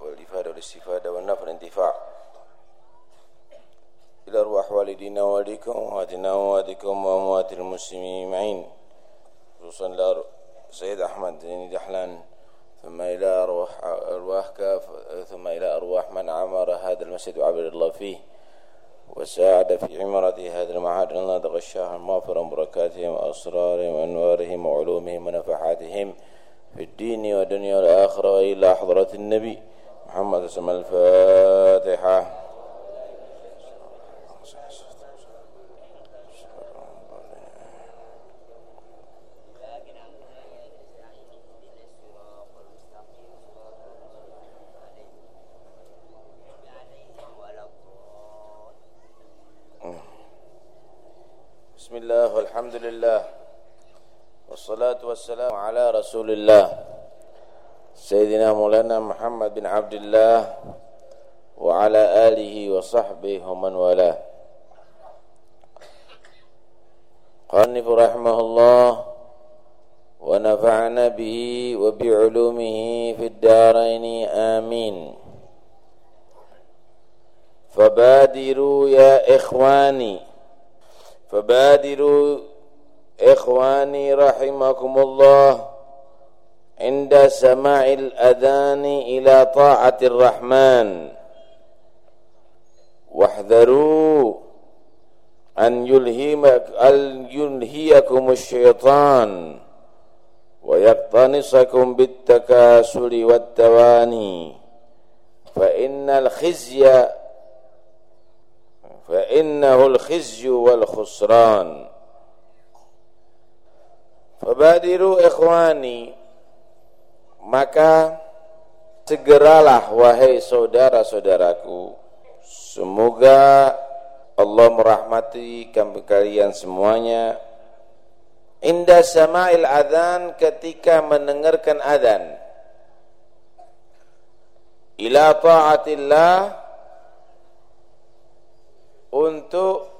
والإفادة والإستفادة والنفع والانتفاع. إلى أرواح والدينا ووالديكم وأمواتنا وأمواتكم وأموات المسلمين معين. خصوصا إلى سيد أحمد بن دحلان ثم إلى أرواح أرواح كاف ثم إلى أرواح من عمر هذا المسجد وعبد الله فيه وساعد في عمارة هذا المعهد الله تغشاهم مغفرا بركاتهم وأسرارهم وأنوارهم وعلومهم ونفحاتهم. في الدين والدنيا والآخرة وإلى حضرة النبي محمد وسلم. الفاتحة. بسم الله والحمد لله. والسلام على رسول الله. سيدنا مولانا محمد بن عبد الله وعلى آله وصحبه ومن والاه. قال رحمه الله ونفعنا به وبعلومه في الدارين آمين. فبادروا يا إخواني فبادروا إخواني رحمكم الله عند سماع الأذان إلى طاعة الرحمن. واحذروا أن يلهمك أن يلهيكم الشيطان ويقتنصكم بالتكاسل والتواني. فإن الخزي فإنه الخزي والخسران. Fabadiru ikhwani Maka segeralah wahai saudara-saudaraku. Semoga Allah merahmati kalian semuanya. Indah sama'il adhan ketika mendengarkan adhan. Ila ta'atillah Untuk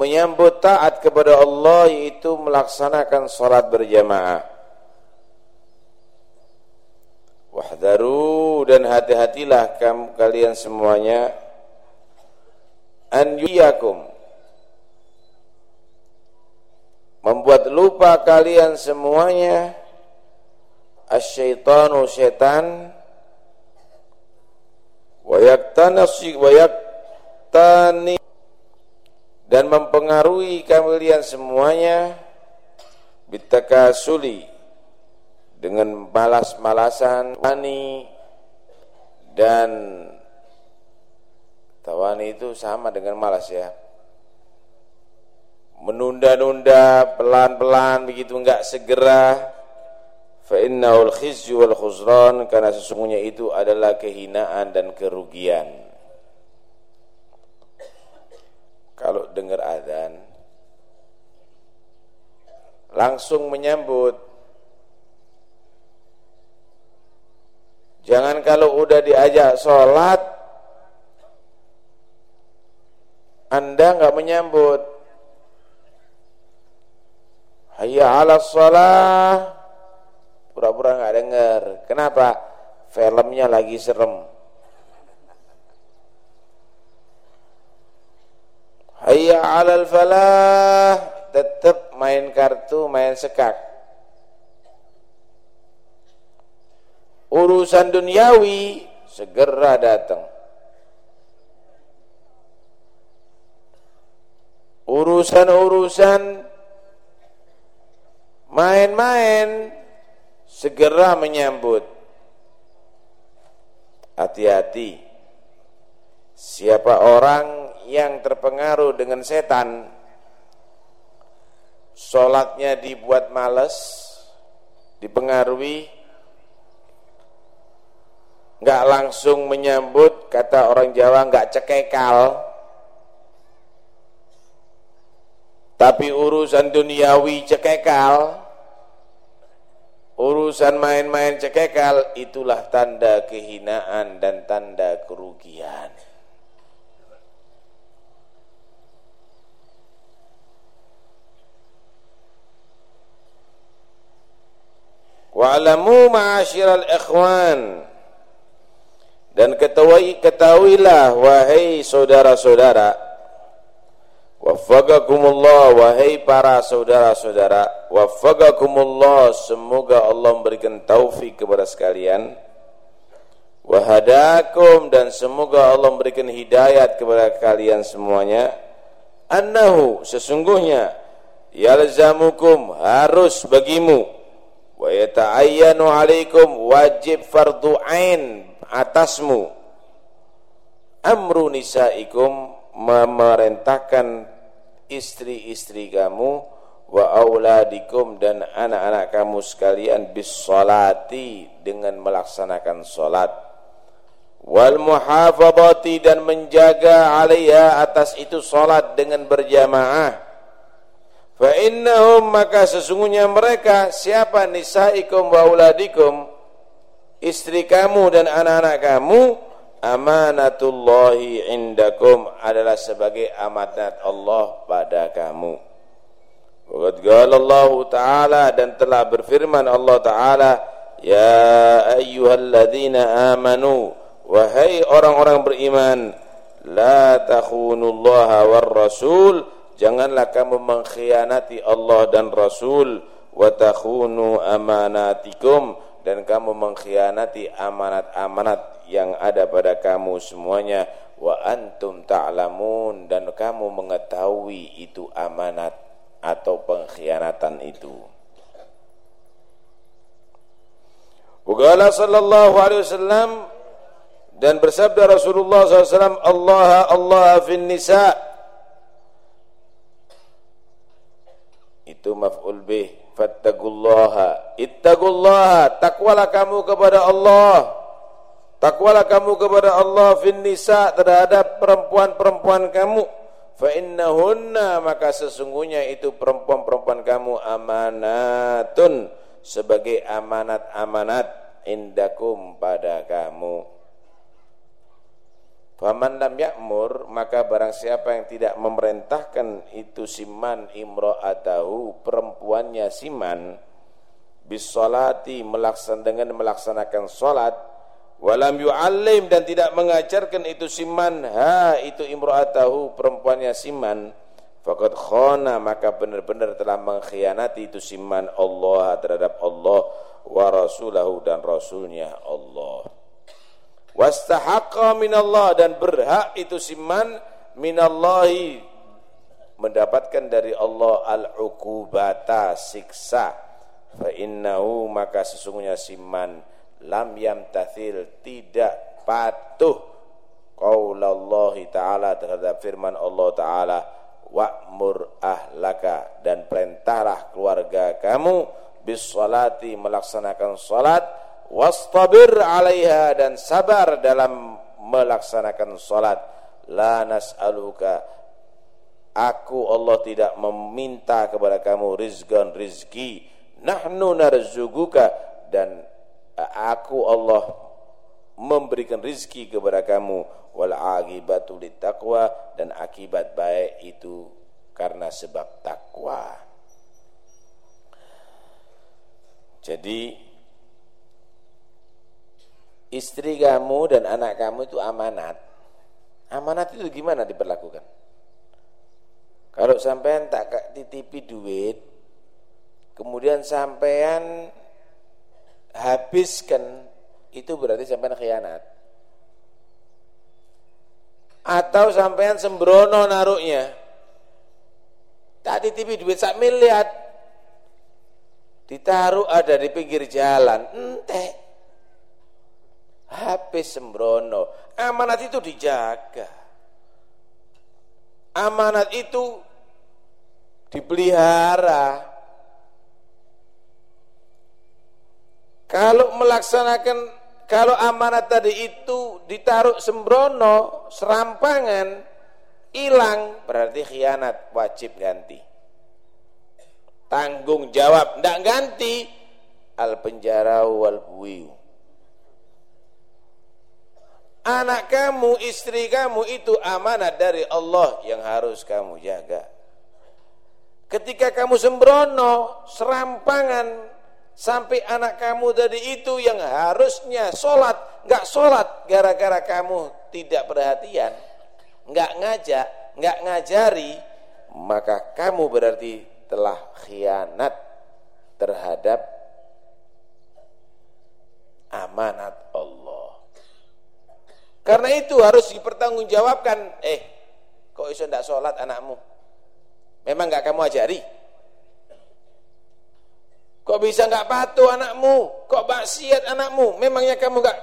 menyambut taat kepada Allah yaitu melaksanakan salat berjamaah. Wahdaru dan hati-hatilah kamu kalian semuanya. An yuyakum membuat lupa kalian semuanya. Asyaitanu syaitan. Wa yaktanasi wa yaktani dan mempengaruhi kalian semuanya bitakasuli dengan malas-malasan tawani dan tawani itu sama dengan malas ya. Menunda-nunda pelan-pelan begitu enggak segera fa innahul khizyu wal khuzran karena sesungguhnya itu adalah kehinaan dan kerugian kalau dengar azan langsung menyambut. Jangan kalau udah diajak sholat anda nggak menyambut. Hayya ala sholat pura-pura nggak dengar kenapa? Filmnya lagi serem Hayya 'alal falah, tetap main kartu, main sekak. Urusan duniawi segera datang. Urusan-urusan main-main segera menyambut. Hati-hati. Siapa orang yang terpengaruh dengan setan. Sholatnya dibuat males Dipengaruhi nggak langsung menyambut Kata orang Jawa nggak cekekal. Tapi urusan duniawi cekekal Urusan main-main cekekal Itulah tanda kehinaan dan tanda kerugian Wa'lamu ma'asyiral ikhwan. Dan ketahui, ketahuilah wahai saudara-saudara. Waffaqakumullah wahai para saudara-saudara. Waffaqakumullah semoga Allah memberikan taufik kepada sekalian. Wahadakum dan semoga Allah memberikan hidayat kepada kalian semuanya. Annahu sesungguhnya Yalzamukum harus bagimu Wa yata'ayyanu alaikum wajib fardu ain atasmu. Amru nisaikum memerintahkan istri-istri kamu wa auladikum dan anak-anak kamu sekalian bis salati dengan melaksanakan salat. Wal muhafadati dan menjaga alaiha atas itu salat dengan berjamaah fa innahum maka sesungguhnya mereka siapa nisaikum wa auladikum istri kamu dan anak-anak kamu amanatullahi indakum adalah sebagai amanat Allah pada kamu. Waqad Allah Ta'ala dan telah berfirman Allah Ta'ala Ya ayyuhalladzina amanu Wahai orang-orang beriman La takhunullaha war rasul Janganlah kamu mengkhianati Allah dan Rasul Wa takhunu amanatikum dan kamu mengkhianati amanat-amanat yang ada pada kamu semuanya wa antum ta'lamun dan kamu mengetahui itu amanat atau pengkhianatan itu. Ugala sallallahu alaihi wasallam dan bersabda Rasulullah SAW Allah Allah fin nisa itu maf'ul bih. Fattaqullaha. Ittaqullaha. Takwalah kamu kepada Allah. Takwalah kamu kepada Allah fin nisa terhadap perempuan-perempuan kamu. Fa innahunna. Maka sesungguhnya itu perempuan-perempuan kamu amanatun. Sebagai amanat-amanat indakum pada kamu Faman lam ya'mur maka barang siapa yang tidak memerintahkan itu siman imra'atahu perempuannya siman bisolati melaksan dengan melaksanakan salat walam yu'allim dan tidak mengajarkan itu siman ha itu imra'atahu perempuannya siman faqad khana maka benar-benar telah mengkhianati itu siman Allah terhadap Allah wa rasulahu dan rasulnya Allah wastahaqqa minallah dan berhak itu siman minallahi. Mendapatkan dari Allah al-uqubata siksa. Fa innahu maka sesungguhnya siman lam yamtathil tidak patuh qaulallahi taala terhadap firman Allah taala wa'mur ahlaka dan perintahlah keluarga kamu bis salati melaksanakan salat wastabir alaiha dan sabar dalam melaksanakan salat. La nas'aluka. Aku Allah tidak meminta kepada kamu rizqan rizki. Nahnu narzuquka. Dan aku Allah memberikan rizki kepada kamu. Wal aqibatu taqwa. Dan akibat baik itu karena sebab takwa. Jadi istri kamu dan anak kamu itu amanat. Amanat itu gimana diperlakukan? Kalau sampean tak titipi duit, kemudian sampean habiskan, itu berarti sampean khianat. Atau sampean sembrono naruhnya, tak titipi duit sak miliar, ditaruh ada di pinggir jalan, entek HP sembrono. Amanat itu dijaga. Amanat itu dipelihara. Kalau melaksanakan kalau amanat tadi itu ditaruh sembrono, serampangan, hilang berarti khianat, wajib ganti. Tanggung jawab, tidak ganti al penjara wal buiu Anak kamu, istri kamu itu amanat dari Allah yang harus kamu jaga. Ketika kamu sembrono, serampangan, Sampai anak kamu tadi itu yang harusnya sholat, nggak sholat gara-gara kamu tidak perhatian, nggak ngajak, nggak ngajari, maka kamu berarti telah khianat terhadap amanat Allah. Karena itu harus dipertanggungjawabkan. Eh, kok iso ndak sholat anakmu? Memang nggak kamu ajari? Kok bisa nggak patuh anakmu? Kok maksiat anakmu? Memangnya kamu nggak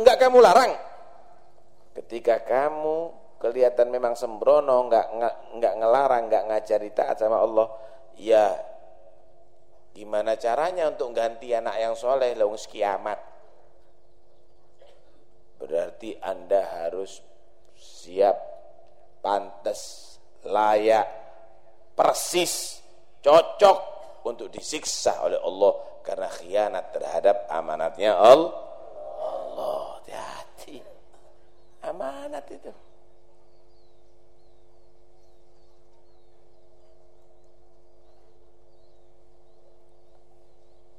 nggak kamu larang? Ketika kamu kelihatan memang sembrono, nggak nggak ngelarang, nggak ngajari taat sama Allah, ya gimana caranya untuk ganti anak yang soleh langsung kiamat? Berarti anda harus siap, pantas, layak, persis, cocok untuk disiksa oleh Allah karena khianat terhadap amanatnya Allah. Allah, hati-hati. Amanat itu.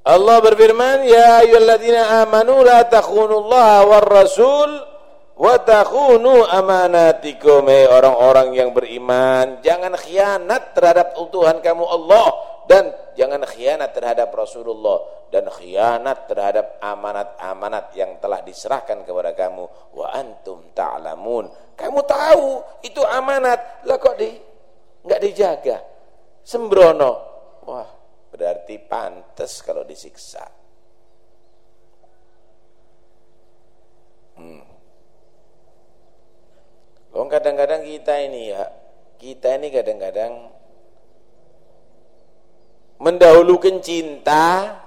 Allah berfirman, "Ya ayyuhalladzina amanu la takhunullaha war rasul wa takhunu amanatikum." orang-orang yang beriman, jangan khianat terhadap utuhan kamu Allah dan jangan khianat terhadap Rasulullah dan khianat terhadap amanat-amanat yang telah diserahkan kepada kamu. Wa antum ta'lamun. Kamu tahu itu amanat. Lah kok di nggak dijaga? Sembrono. Wah berarti pantas kalau disiksa hmm. kadang-kadang kita ini ya kita ini kadang-kadang mendahulukan cinta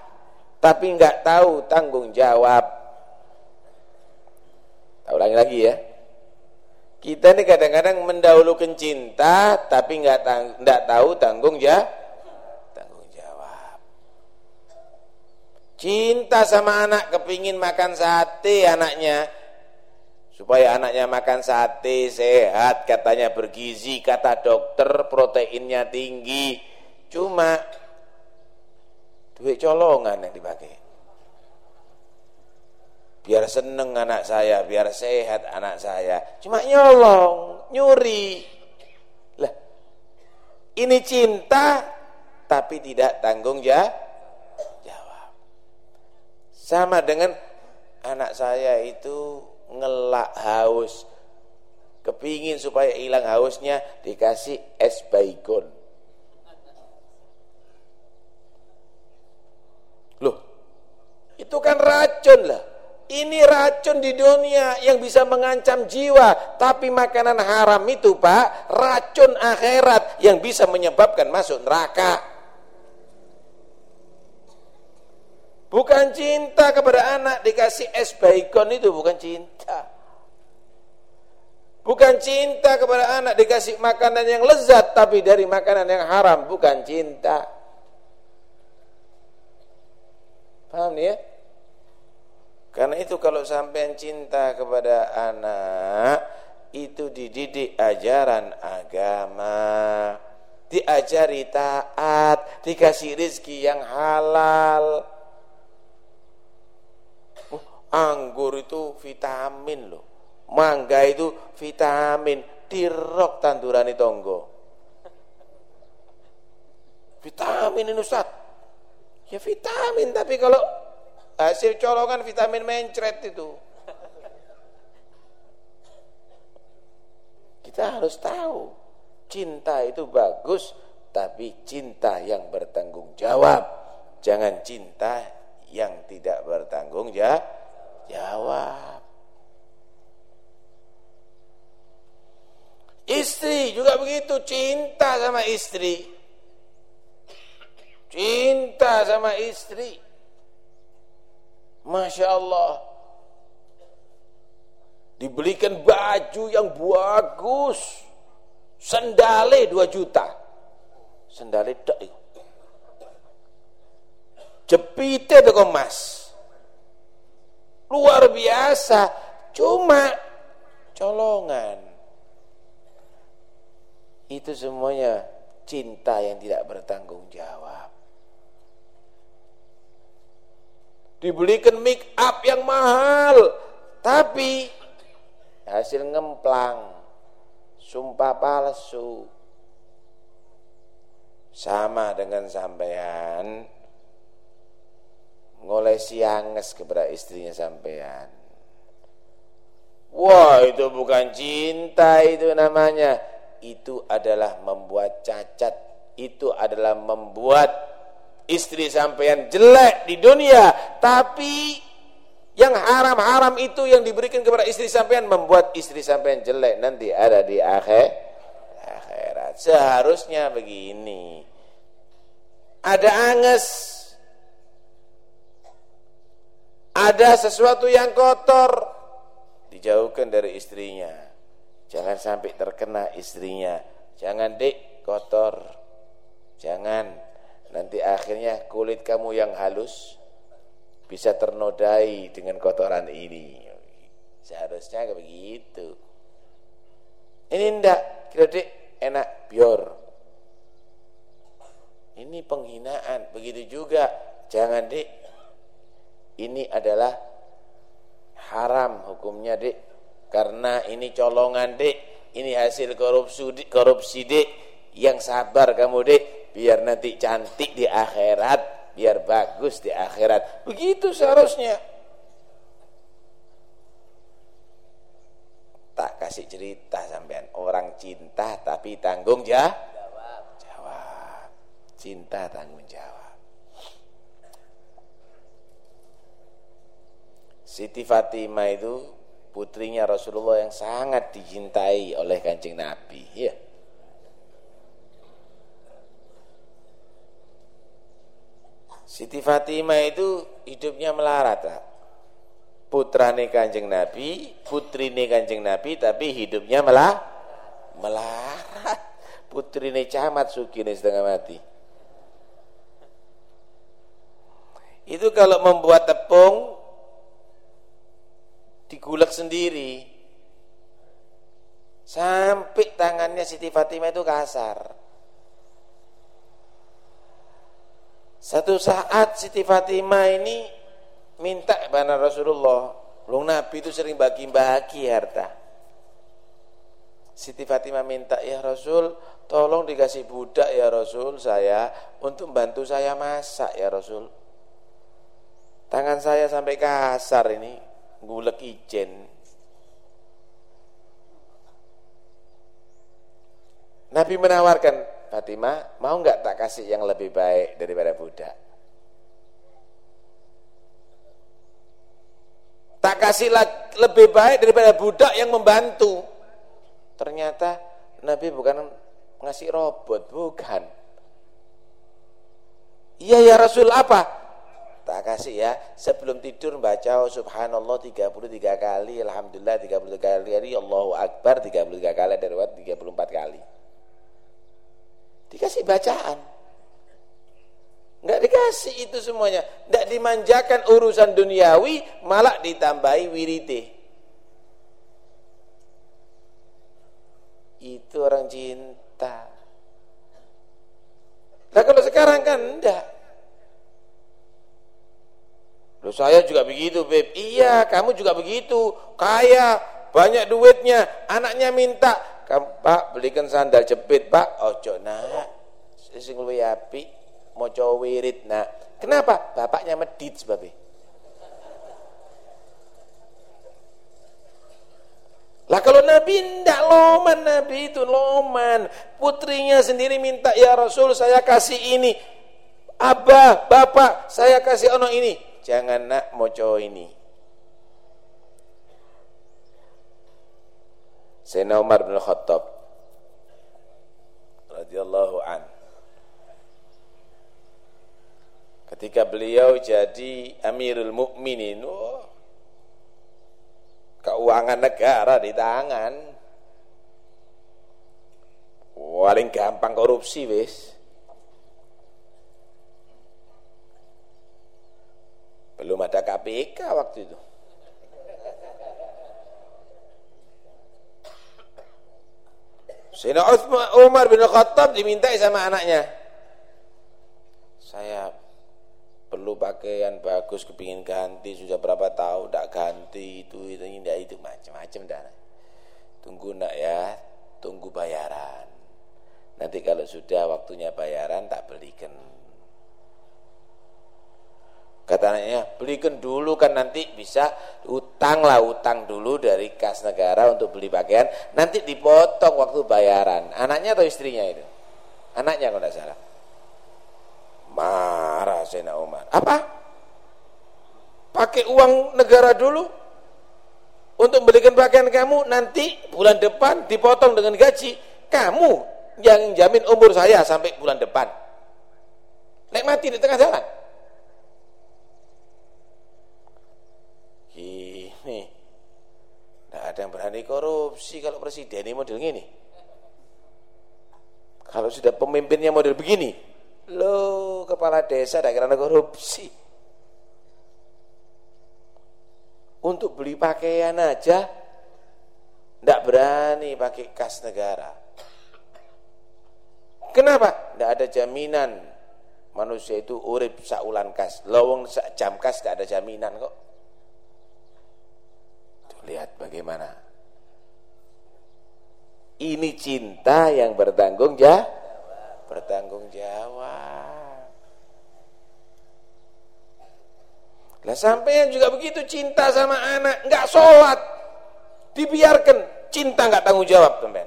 tapi nggak tahu tanggung jawab. Tak ulangi lagi ya. Kita ini kadang-kadang mendahulukan cinta tapi nggak tahu tanggung jawab. Tanggung jawab. Cinta sama anak kepingin makan sate anaknya. Supaya anaknya makan sate sehat katanya bergizi kata dokter proteinnya tinggi. Cuma duit colongan yang dipakai biar seneng anak saya biar sehat anak saya. Cuma nyolong nyuri. Lah ini cinta tapi tidak tanggung jawab sama dengan anak saya itu ngelak haus kepingin supaya hilang hausnya dikasih es baygon Itu kan racun lah. Ini racun di dunia yang bisa mengancam jiwa. Tapi makanan haram itu pak, racun akhirat yang bisa menyebabkan masuk neraka. Bukan cinta kepada anak dikasih es bacon itu bukan cinta. Bukan cinta kepada anak dikasih makanan yang lezat tapi dari makanan yang haram bukan cinta. Paham ya? Karena itu kalau sampai cinta kepada anak itu dididik ajaran agama, diajari taat, dikasih rizki yang halal. Anggur itu vitamin loh, mangga itu vitamin, dirok tanduran tonggo. Vitamin ini Ustaz. Ya vitamin tapi kalau Hasil colongan vitamin mencret itu. Kita harus tahu cinta itu bagus tapi cinta yang bertanggung jawab. Jangan cinta yang tidak bertanggung jawab. Istri juga begitu, cinta sama istri. Cinta sama istri. Masya Allah. Dibelikan baju yang bagus. Sendale 2 juta. Sendale tak Jepite itu emas Luar biasa. Cuma Colongan. Itu semuanya Cinta yang tidak bertanggung jawab. Dibelikan make up yang mahal, tapi hasil ngemplang, sumpah palsu. Sama dengan sampean ngolesi anges kepada istrinya sampean. Wah, itu bukan cinta itu namanya. Itu adalah membuat cacat. Itu adalah membuat istri sampean jelek di dunia, tapi yang haram-haram itu yang diberikan kepada istri sampean membuat istri sampean jelek nanti ada di akhir akhirat. Seharusnya begini. Ada anges. Ada sesuatu yang kotor dijauhkan dari istrinya. Jangan sampai terkena istrinya. Jangan dek kotor. Jangan Nanti akhirnya kulit kamu yang halus bisa ternodai dengan kotoran ini. Seharusnya begitu. Ini ndak, kira dek enak bior. Ini penghinaan. Begitu juga, jangan dek. Ini adalah haram hukumnya dek. Karena ini colongan dek. Ini hasil korupsi korupsi dek. Yang sabar kamu dek biar nanti cantik di akhirat, biar bagus di akhirat. Begitu seharusnya. Tak kasih cerita sampean orang cinta tapi tanggung jawab. Jawab. Cinta tanggung jawab. Siti Fatimah itu putrinya Rasulullah yang sangat dicintai oleh kancing Nabi. Ya. Siti Fatimah itu hidupnya melarat tak? Putrane kanjeng Nabi, putrine kanjeng Nabi tapi hidupnya malah melarat. Putrine camat sugine setengah mati. Itu kalau membuat tepung digulak sendiri. Sampai tangannya Siti Fatimah itu kasar. Satu saat Siti Fatimah ini minta kepada Rasulullah. Long Nabi itu sering bagi-bagi harta. Siti Fatimah minta, ya Rasul, tolong dikasih budak ya Rasul saya untuk bantu saya masak ya Rasul. Tangan saya sampai kasar ini, gulek ijen. Nabi menawarkan, Fatimah, mau nggak tak kasih yang lebih baik daripada budak? Tak kasih lebih baik daripada budak yang membantu. Ternyata Nabi bukan ngasih robot, bukan. Iya ya Rasul apa? Tak kasih ya, sebelum tidur baca oh, subhanallah 33 kali, alhamdulillah 33 kali, Allahu akbar 33 kali, dari 34 kali. Dikasih bacaan. Enggak dikasih itu semuanya. Enggak dimanjakan urusan duniawi, malah ditambahi wirite. Itu orang cinta. Nah kalau sekarang kan enggak. Loh saya juga begitu, Beb. Iya, kamu juga begitu. Kaya, banyak duitnya, anaknya minta, Pak belikan sandal jepit, Pak. Ojo nak. Sing luwih apik maca wirid nak. Kenapa? Bapaknya medit sebabnya. Lah kalau Nabi ndak loman Nabi itu loman. Putrinya sendiri minta ya Rasul saya kasih ini. Abah, bapak, saya kasih ono ini. Jangan nak moco ini. Sayyidina Umar bin Khattab radhiyallahu an. Ketika beliau jadi Amirul Mukminin oh, keuangan negara di tangan. Paling gampang korupsi wis KPK waktu itu. Sayyidina Umar bin Khattab dimintai sama anaknya. Saya perlu pakaian bagus kepingin ganti sudah berapa tahun tidak ganti itu itu tidak itu macam-macam tunggu nak ya tunggu bayaran. Nanti kalau sudah waktunya bayaran tak belikan kata anaknya belikan dulu kan nanti bisa utang lah utang dulu dari kas negara untuk beli pakaian nanti dipotong waktu bayaran anaknya atau istrinya itu anaknya kalau tidak salah Marah Sayyidina Umar. Apa? Pakai uang negara dulu untuk belikan pakaian kamu nanti bulan depan dipotong dengan gaji. Kamu yang jamin umur saya sampai bulan depan. Nek mati di tengah jalan. Ini tidak ada yang berani korupsi kalau presiden ini model gini. Kalau sudah pemimpinnya model begini, Lo kepala desa ada karena korupsi. Untuk beli pakaian aja tidak berani pakai kas negara. Kenapa? Tidak ada jaminan manusia itu urip saulan kas. Lawang jam kas tidak ada jaminan kok. Lihat bagaimana. Ini cinta yang bertanggung jawab bertanggung jawab. Lah sampean juga begitu cinta sama anak, nggak sholat, dibiarkan cinta nggak tanggung jawab teman.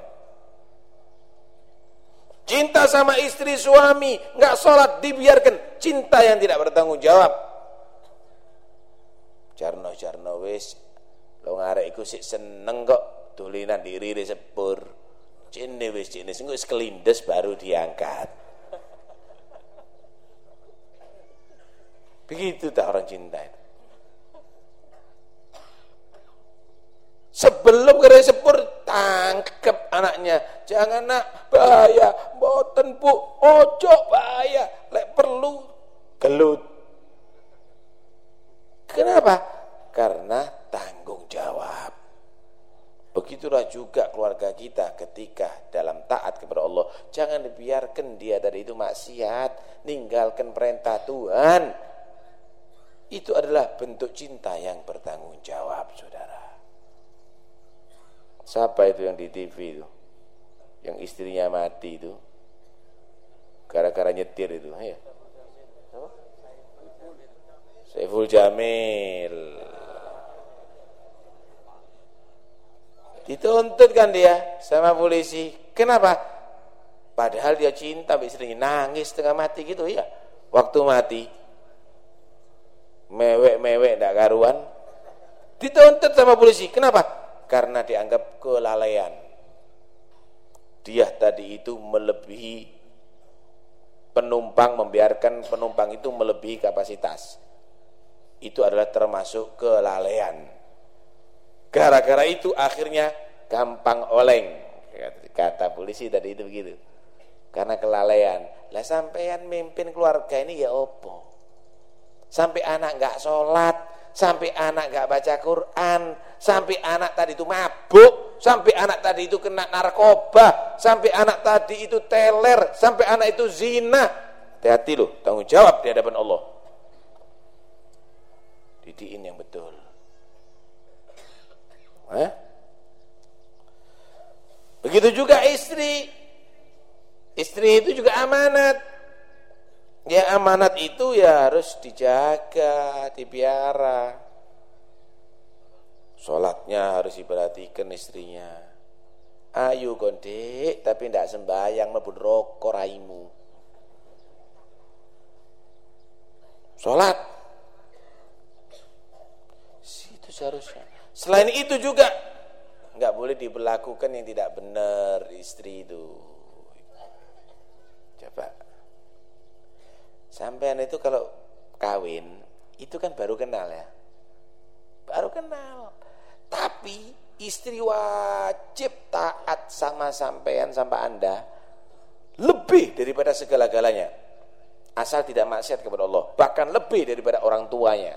Cinta sama istri suami nggak sholat dibiarkan cinta yang tidak bertanggung jawab. Jarno jarno wis lo ngarek iku sik seneng kok tulinan diri sepur. Cine wis cine sing wis kelindes baru diangkat. Begitu tak orang cinta itu. Sebelum kere sepur tangkep anaknya. Jangan nak bahaya, boten Bu, ojo bahaya. Lek perlu gelut. Kenapa? Karena. Begitulah juga keluarga kita ketika dalam taat kepada Allah. Jangan dibiarkan dia dari itu maksiat, ninggalkan perintah Tuhan. Itu adalah bentuk cinta yang bertanggung jawab, saudara. Siapa itu yang di TV itu? Yang istrinya mati itu? Gara-gara nyetir itu, ya. Saiful Jamil. Dituntut kan dia sama polisi. Kenapa? Padahal dia cinta istrinya, nangis setengah mati gitu ya. Waktu mati. Mewek-mewek tidak karuan. Dituntut sama polisi. Kenapa? Karena dianggap kelalaian. Dia tadi itu melebihi penumpang membiarkan penumpang itu melebihi kapasitas. Itu adalah termasuk kelalaian. Gara-gara itu akhirnya gampang oleng. Kata polisi tadi itu begitu. Karena kelalaian. Lah sampean mimpin keluarga ini ya opo. Sampai anak nggak sholat, sampai anak nggak baca Quran, sampai anak tadi itu mabuk, sampai anak tadi itu kena narkoba, sampai anak tadi itu teler, sampai anak itu zina. Hati-hati loh, tanggung jawab di hadapan Allah. Didiin yang betul. Eh? Begitu juga istri. Istri itu juga amanat. Ya amanat itu ya harus dijaga, dipiara. Sholatnya harus diperhatikan istrinya. Ayo gondek, tapi tidak sembahyang mebut rokok raimu. Sholat. Situ seharusnya. Selain itu juga nggak boleh diberlakukan yang tidak benar istri itu. Coba. Sampean itu kalau kawin itu kan baru kenal ya. Baru kenal. Tapi istri wajib taat sama sampean sama Anda lebih daripada segala-galanya. Asal tidak maksiat kepada Allah, bahkan lebih daripada orang tuanya.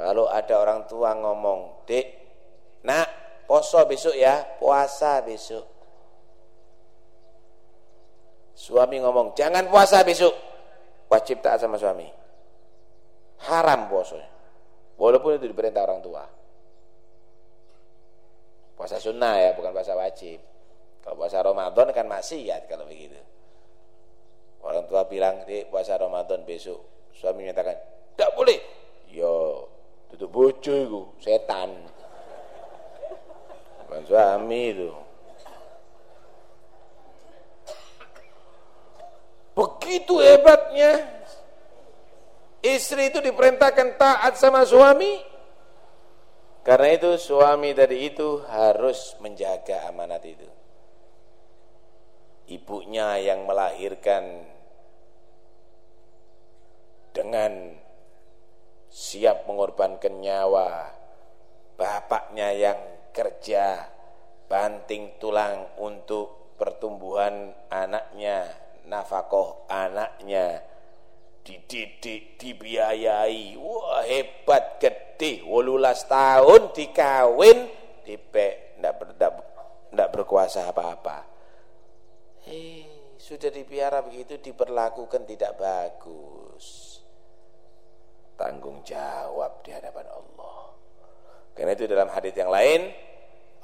Kalau ada orang tua ngomong, "Dek, nak, poso besok ya, puasa besok." Suami ngomong, "Jangan puasa besok." wajib taat sama suami. Haram puasanya. Walaupun itu diperintah orang tua. Puasa sunnah ya, bukan puasa wajib. Kalau puasa Ramadan kan maksiat kalau begitu. Orang tua bilang, di puasa Ramadan besok." Suami menyatakan, "Tidak boleh." Yo, tutup bojo itu, setan. Bukan suami itu. Begitu hebatnya istri itu diperintahkan taat sama suami. Karena itu suami tadi itu harus menjaga amanat itu. Ibunya yang melahirkan dengan siap mengorbankan nyawa, bapaknya yang kerja banting tulang untuk pertumbuhan anaknya, nafkah anaknya, dididik, dibiayai. Wah, hebat gede, 18 tahun dikawin, dipek ndak ber, berkuasa apa-apa. Eh, sudah dipiara begitu diperlakukan tidak bagus. Tanggung jawab di hadapan Allah. Karena itu dalam hadis yang lain,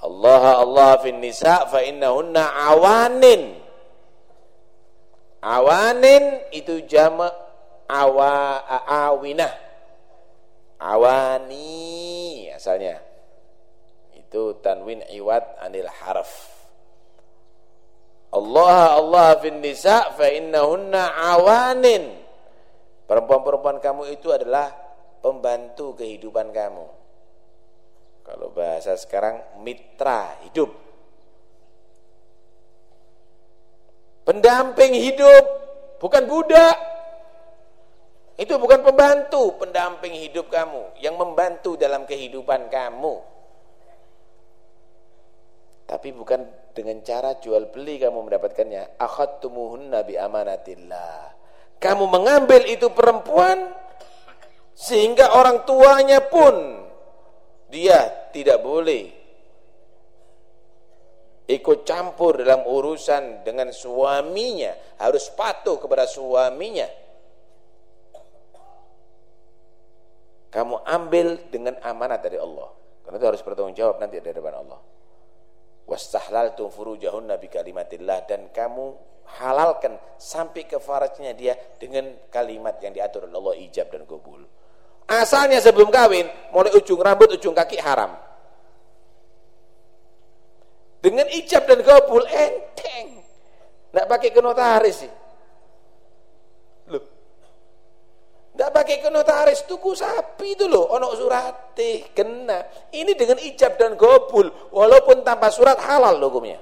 Allah Allah fin nisa fa innahunna awanin. Awanin itu jamak awa awinah. Awani asalnya. Itu tanwin iwat anil harf. Allah Allah fin nisa fa innahunna awanin. Perempuan-perempuan kamu itu adalah pembantu kehidupan kamu. Kalau bahasa sekarang mitra hidup. Pendamping hidup, bukan budak. Itu bukan pembantu, pendamping hidup kamu yang membantu dalam kehidupan kamu. Tapi bukan dengan cara jual beli kamu mendapatkannya. Akhadtumuhunna bi amanatillah. Kamu mengambil itu perempuan sehingga orang tuanya pun dia tidak boleh ikut campur dalam urusan dengan suaminya, harus patuh kepada suaminya. Kamu ambil dengan amanat dari Allah. Karena itu harus bertanggung jawab nanti di hadapan Allah. Wastahlaltum furujahunna bi kalimatillah dan kamu halalkan sampai ke farajnya dia dengan kalimat yang diatur oleh Allah ijab dan kabul. Asalnya sebelum kawin, mulai ujung rambut, ujung kaki haram. Dengan ijab dan kabul enteng. Enggak pakai ke notaris sih. Loh. Enggak pakai ke notaris tuku sapi itu loh, ono surate, kena. Ini dengan ijab dan kabul walaupun tanpa surat halal hukumnya.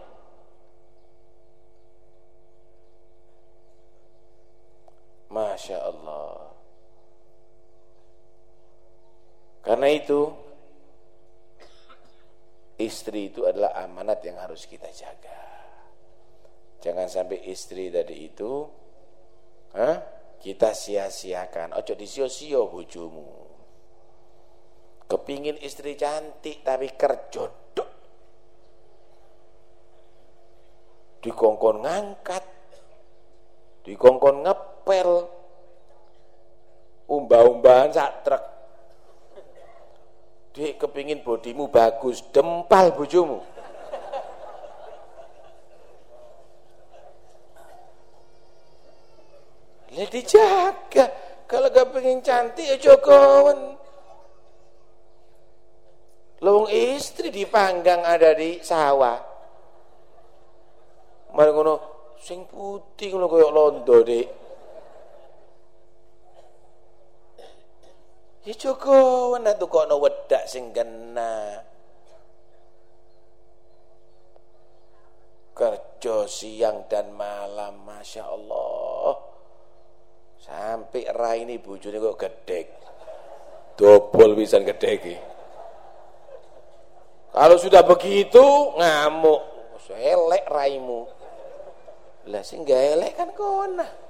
Masya Allah. Karena itu istri itu adalah amanat yang harus kita jaga. Jangan sampai istri tadi itu huh, kita sia-siakan. Ojo disio-sio bojomu. Kepingin istri cantik tapi kerjodok. Dikongkon ngangkat. Dikongkon ngepel. Umbah-umbahan sak truk Dek kepingin bodimu bagus, dempal bojomu. Lihat dijaga. Kalau gak pengen cantik ya jokowen. Lawang istri dipanggang ada di sawah. Mari ngono sing putih ngono koyo londo, Dik. Ya cukup nak no wedak sing kena. Kerja siang dan malam, masya Allah. Sampai rai ini bujurnya kok gedek. Dobol bisa gedek. Kalau sudah begitu ngamuk, elek raimu. Lah sing elek kan kona.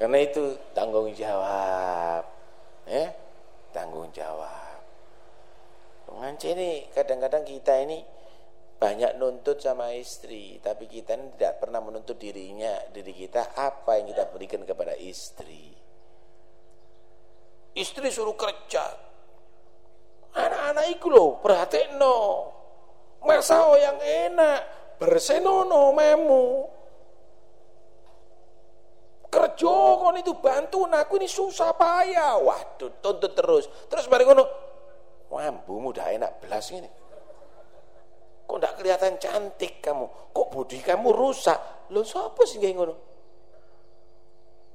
Karena itu tanggung jawab. Ya, tanggung jawab. Penganci ini kadang-kadang kita ini banyak nuntut sama istri, tapi kita ini tidak pernah menuntut dirinya, diri kita apa yang kita berikan kepada istri. Istri suruh kerja. Anak-anak itu loh, perhatiin no. Masa yang enak, bersenono memu. Kon itu bantu aku ini susah payah. Waduh, tuntut terus. Terus mari ngono, mambu udah enak belas ini. Kok tidak kelihatan cantik kamu? Kok budi kamu rusak? Lo siapa sih kayak ngono?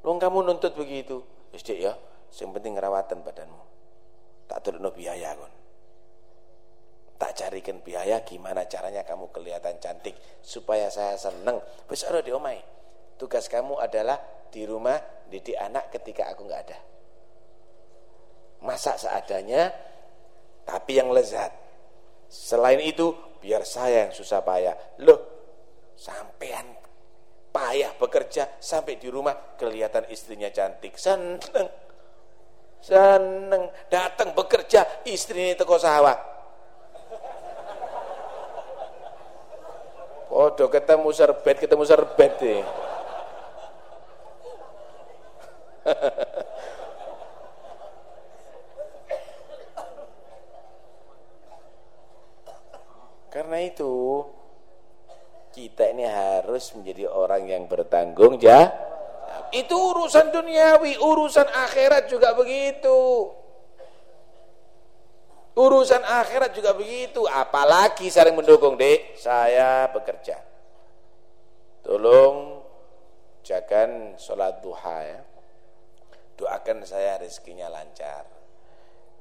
Lo kamu nuntut begitu? Wis ya, yang penting rawatan badanmu. Tak turun biaya kon. Tak carikan biaya gimana caranya kamu kelihatan cantik supaya saya seneng. Wis ada di omai. Tugas kamu adalah di rumah didik anak ketika aku nggak ada. Masak seadanya tapi yang lezat. Selain itu biar saya yang susah payah. Loh, sampean payah bekerja sampai di rumah kelihatan istrinya cantik. Seneng. Seneng. Datang bekerja istrinya teko sawah. Podo ketemu serbet, ketemu serbet deh. Karena itu kita ini harus menjadi orang yang bertanggung jawab. Itu urusan duniawi, urusan akhirat juga begitu. Urusan akhirat juga begitu, apalagi saling mendukung, Dek. Saya bekerja. Tolong jaga sholat duha ya. Doakan saya rezekinya lancar.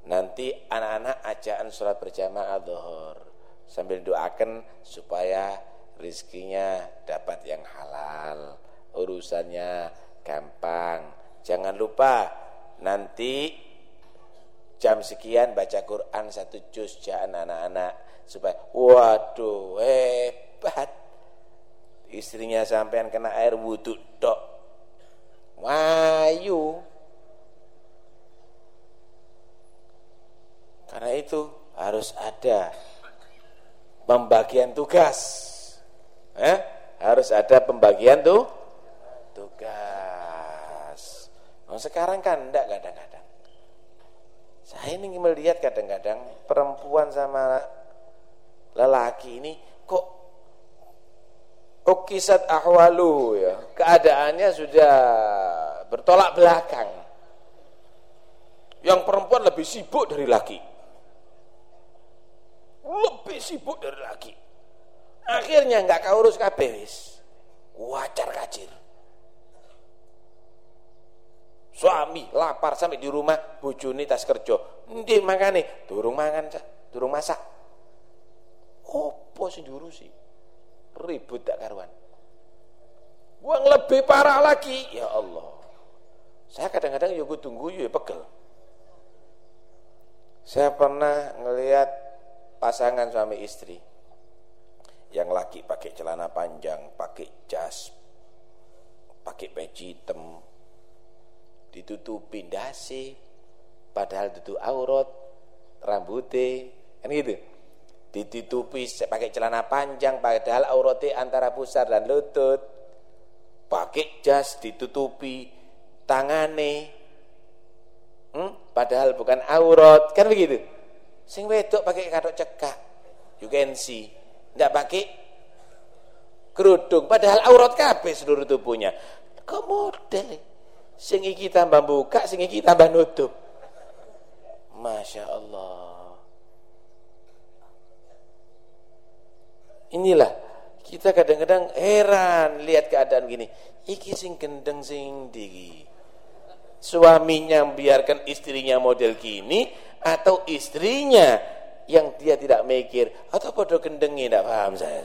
Nanti anak-anak ajaan sholat berjamaah dhuhur sambil doakan supaya rizkinya dapat yang halal urusannya gampang. Jangan lupa nanti jam sekian baca Quran satu juz jangan anak-anak supaya waduh hebat. Istrinya sampean kena air wudhu dok. Wayu karena itu harus ada pembagian tugas. Eh? Harus ada pembagian tuh tugas. Oh, sekarang kan enggak kadang-kadang. Saya ini melihat kadang-kadang perempuan sama lelaki ini kok ukisat ahwalu ya. Keadaannya sudah bertolak belakang. Yang perempuan lebih sibuk dari laki lebih sibuk dari lagi. Akhirnya nggak kau urus kabeh Wajar kacir. Suami lapar sampai di rumah bojone tas kerja. Ndi makane durung mangan, durung masak. Opo sing diurusi? Ribut tak karuan. Buang lebih parah lagi, ya Allah. Saya kadang-kadang ya tunggu ya pegel. Saya pernah ngelihat pasangan suami istri yang laki pakai celana panjang, pakai jas, pakai peci hitam, ditutupi dasi, padahal itu aurat, rambutnya, kan gitu. Ditutupi pakai celana panjang, padahal auratnya antara pusar dan lutut. Pakai jas ditutupi tangane, hmm? padahal bukan aurat, kan begitu. Sing wedok pakai katok cekak. You can see. Pakai kerudung padahal aurat kabeh seluruh tubuhnya. Kok model? Sing iki tambah buka, sing iki tambah nutup. Masya Allah. Inilah kita kadang-kadang heran lihat keadaan gini. Iki sing gendeng sing digi. Suaminya membiarkan istrinya model gini, atau istrinya yang dia tidak mikir atau bodoh kendengi tidak paham saya.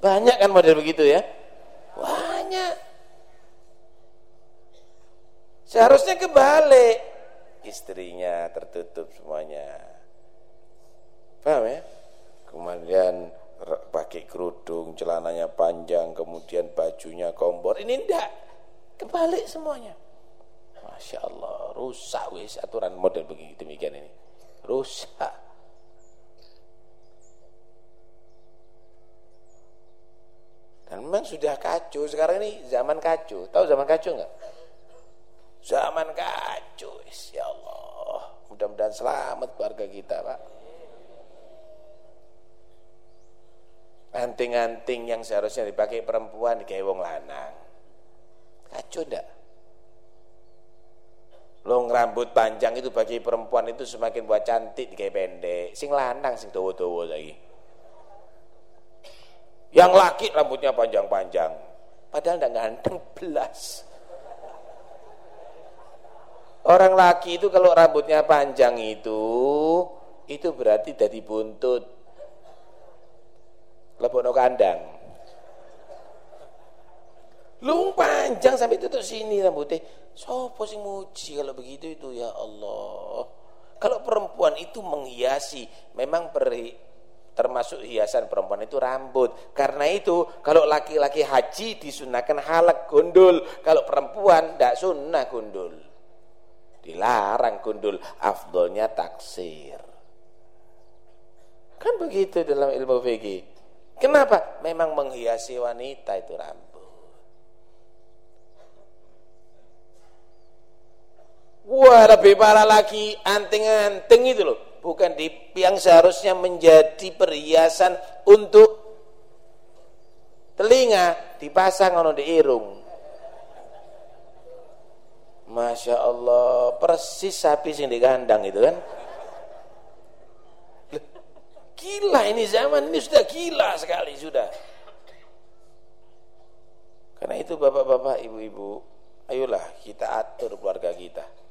Banyak kan model begitu ya? Banyak. Seharusnya kebalik. Istrinya tertutup semuanya. Paham ya? Kemudian pakai kerudung, celananya panjang, kemudian bajunya kompor. Ini enggak. Kebalik semuanya. Masya Allah, rusak wis aturan model begini demikian ini. Rusak. Memang sudah kacau, sekarang ini zaman kacau. Tahu zaman kacau enggak? Zaman kacau, ya Allah. Mudah-mudahan selamat keluarga kita, Pak. Anting-anting yang seharusnya dipakai perempuan dikai wong lanang. Kacau enggak? Long rambut panjang itu bagi perempuan itu semakin buat cantik dikai pendek. Sing lanang sing dawa-dawa lagi. Yang laki rambutnya panjang-panjang. Padahal enggak ganteng belas. Orang laki itu kalau rambutnya panjang itu itu berarti dari buntut. Lebono kandang. Lu panjang sampai tutup sini rambutnya. Sopo sing muji kalau begitu itu ya Allah. Kalau perempuan itu menghiasi, memang beri termasuk hiasan perempuan itu rambut. Karena itu kalau laki-laki haji disunahkan halak gundul, kalau perempuan tidak sunnah gundul. Dilarang gundul, afdolnya taksir. Kan begitu dalam ilmu fikih. Kenapa? Memang menghiasi wanita itu rambut. Wah lebih parah lagi anting-anting itu loh. Bukan di yang seharusnya menjadi perhiasan untuk telinga dipasang ono di irung. Masya Allah persis sapi sing digandang itu kan. Gila ini zaman ini sudah gila sekali sudah. Karena itu bapak-bapak, ibu-ibu, ayolah kita atur keluarga kita.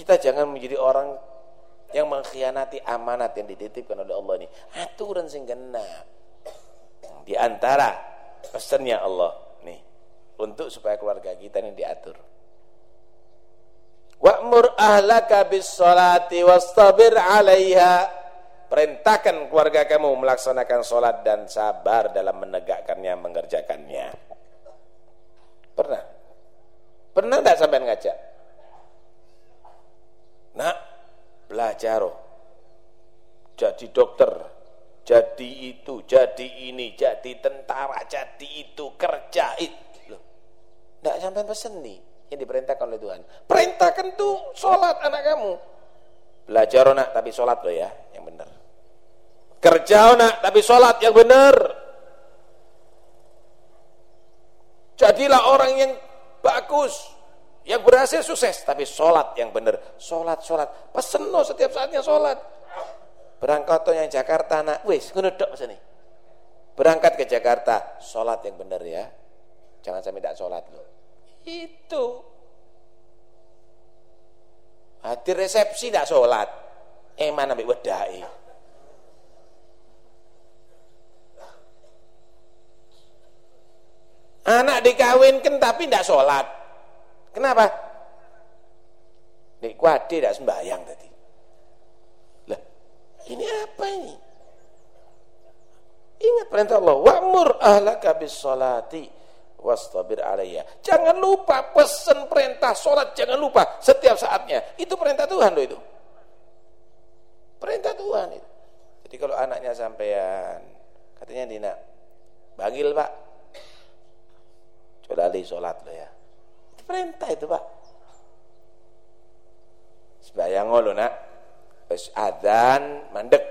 Kita jangan menjadi orang yang mengkhianati amanat yang dititipkan oleh Allah ini. Aturan sing genap. Di antara pesannya Allah nih untuk supaya keluarga kita ini diatur. Wa'mur ahlaka bis salati wastabir 'alaiha. Perintahkan keluarga kamu melaksanakan salat dan sabar dalam menegakkannya, mengerjakannya. Pernah? Pernah enggak sampai ngajak? Nak, belajar jadi dokter, jadi itu, jadi ini, jadi tentara, jadi itu, kerja itu. Enggak sampai pesen nih yang diperintahkan oleh Tuhan. Perintahkan tuh sholat anak kamu. Belajar nak, tapi sholat loh ya, yang benar. Kerja nak, tapi sholat yang benar. Jadilah orang yang bagus, yang berhasil sukses, tapi sholat yang benar. Sholat, sholat. Pesen no setiap saatnya sholat. Berangkat yang Jakarta nak, wis ngono tok sini. Berangkat ke Jakarta, sholat yang benar ya. Jangan sampai tidak sholat loh. Itu. Hadir resepsi tidak sholat. Eman ambil wedai. Anak dikawinkan tapi tidak sholat. Kenapa? Nek kuade tidak sembahyang tadi. Lah, ini apa ini? Ingat perintah Allah, wa'mur ahlaka bis salati wastabir alayya. Jangan lupa pesan perintah salat, jangan lupa setiap saatnya. Itu perintah Tuhan loh itu. Perintah Tuhan itu. Jadi kalau anaknya sampean katanya Dina, banggil Pak. Coba li salat lo ya. Perintah itu Pak. Sebayang lo nak. Wis adzan mandek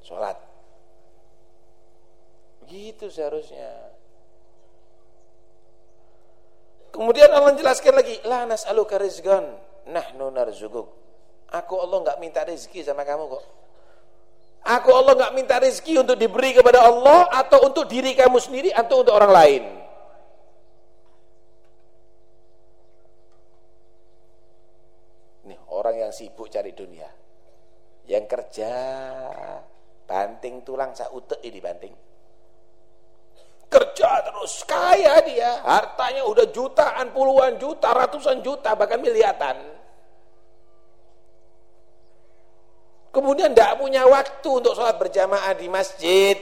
salat. Begitu seharusnya. Kemudian Allah jelaskan lagi, la nas'aluka rizqan, nahnu narzuguk. Aku Allah enggak minta rezeki sama kamu kok. Aku Allah enggak minta rezeki untuk diberi kepada Allah atau untuk diri kamu sendiri atau untuk orang lain. Orang yang sibuk cari dunia. Yang kerja banting tulang sautek ini banting. Kerja terus kaya dia. Hartanya udah jutaan puluhan juta ratusan juta bahkan miliaran kemudian tidak punya waktu untuk sholat berjamaah di masjid.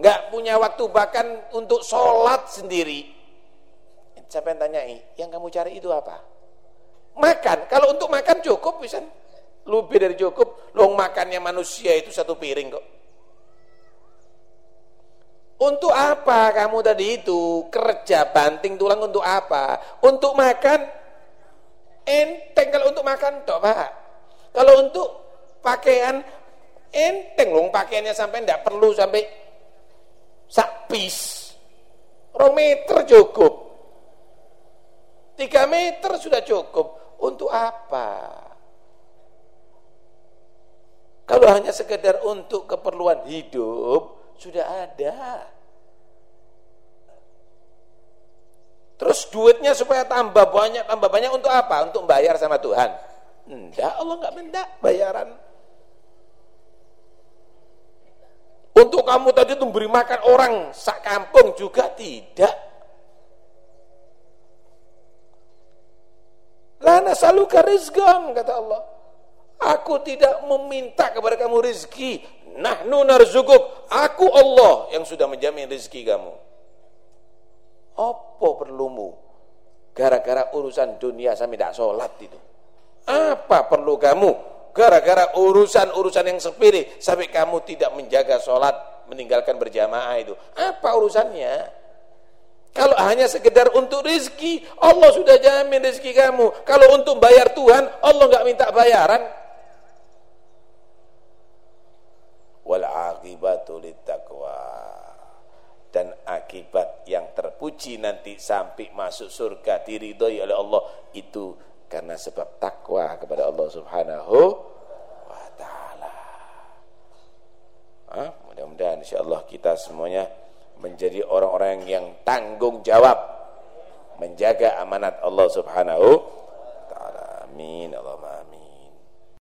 Nggak punya waktu bahkan untuk sholat sendiri. Siapa yang tanyai yang kamu cari itu apa Makan, kalau untuk makan cukup bisa lebih dari cukup. Long makannya manusia itu satu piring kok. Untuk apa kamu tadi itu kerja banting tulang untuk apa? Untuk makan enteng kalau untuk makan toh Pak. Kalau untuk pakaian enteng loh pakaiannya sampai tidak perlu sampai sak pis. Rong meter cukup. Tiga meter sudah cukup. Untuk apa? Kalau hanya sekedar untuk keperluan hidup, sudah ada. Terus duitnya supaya tambah banyak, tambah banyak untuk apa? Untuk bayar sama Tuhan. Enggak, Allah enggak minta bayaran. Untuk kamu tadi itu beri makan orang sak kampung juga tidak. Lana saluka rizqan kata Allah. Aku tidak meminta kepada kamu rizki. Nahnu narzukuk. Aku Allah yang sudah menjamin rizki kamu. Apa perlumu? Gara-gara urusan dunia sampai tidak sholat itu. Apa perlu kamu? Gara-gara urusan-urusan yang sepele sampai kamu tidak menjaga sholat, meninggalkan berjamaah itu. Apa urusannya? Kalau hanya sekedar untuk rizki, Allah sudah jamin rizki kamu. Kalau untuk bayar Tuhan, Allah nggak minta bayaran. wal aqibatu littaqwa dan akibat yang terpuji nanti sampai masuk surga diridhoi oleh Allah itu karena sebab takwa kepada Allah Subhanahu wa taala. Ah, mudah-mudahan insyaallah kita semuanya menjadi orang-orang yang tanggung jawab menjaga amanat Allah Subhanahu taala. Amin. Allahumma